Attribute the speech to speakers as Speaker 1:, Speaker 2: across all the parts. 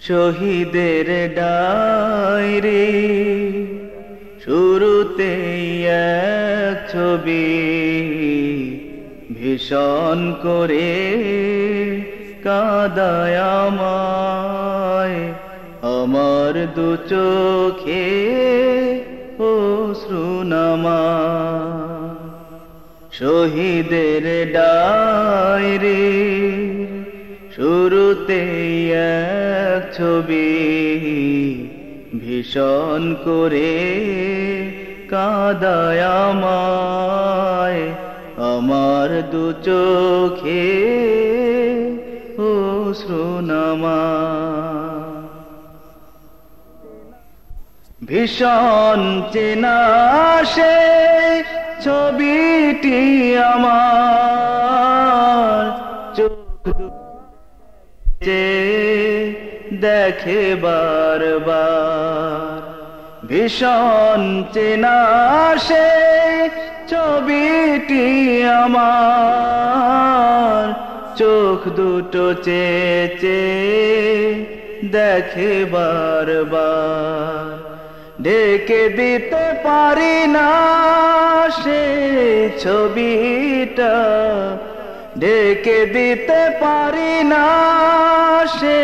Speaker 1: শহীদের ডায়রি শুরুতে এক ছবি ভীষণ করে কাদায় আমার দু চোখে ও শ্রুনামা শহীদের ডায়রি শুরুতে ছবি ভীষণ করে কাদায় আমায়। আমার দু চোখে ও শ্রুনামা ভীষণ চেনা সে ছবিটি আমার। চোখ যে দেখে বারবার। ভীষণ চেনা সে ছবিটি আমার। চোখ দুটো চেচে দেখে বারবার। ঢেকে দিতে পারি না সে ছবিটা ঢেকে দিতে পারি না সে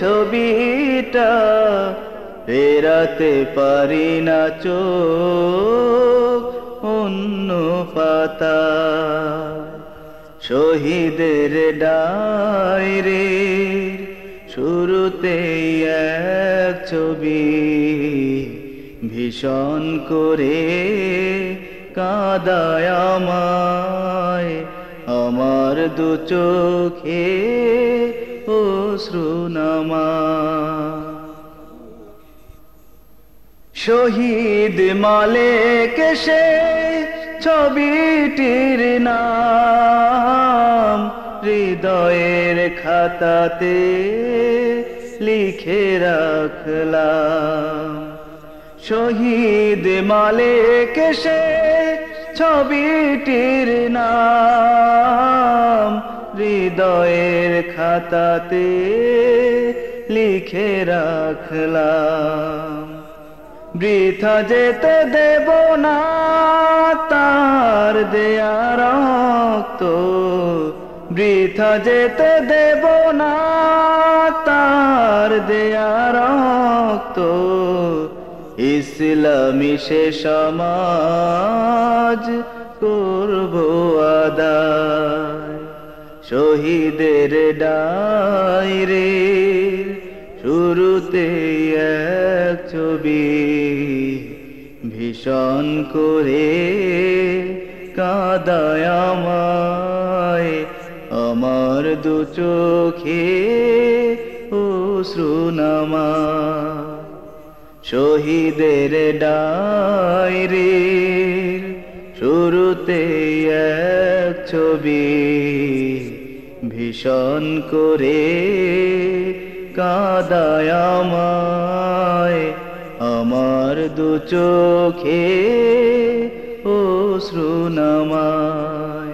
Speaker 1: ছবিটা, ফেরাতে পারি না চোখ, অন্য পাতা। শহীদের ডায়রে শুরুতে এক ছবি, ভীষণ করে কাদায় আমায় আমার দু চোখে ও শ্রুনামা শহীদ মালেক সে ছবিটির নাম হৃদয়ের খাতাতে লিখে রাখলাম। শহীদ মালেক সে ছবিটির নাম খাতাতে লিখে রাখলাম। বৃথা যেতে দেব না, তার দেয়া রক্ত। বৃথা যেতে দেব না, তার দেয়া রক্ত। ইসলামী সে সমাজ শহীদের ডায়রে শুরুতে এক ছবি ভীষণ করে কাদায় আমায়, আমার দু চোখে ও শ্রুনামা শহীদের ডায়রে শুরুতে এক ছবি ভীষণ করে কাদায় আমায়। আমার দু চোখে ও শ্রুনামায়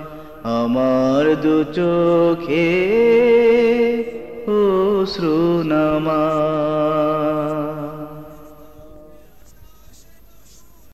Speaker 1: আমার দু চোখে ও শ্রুনামায়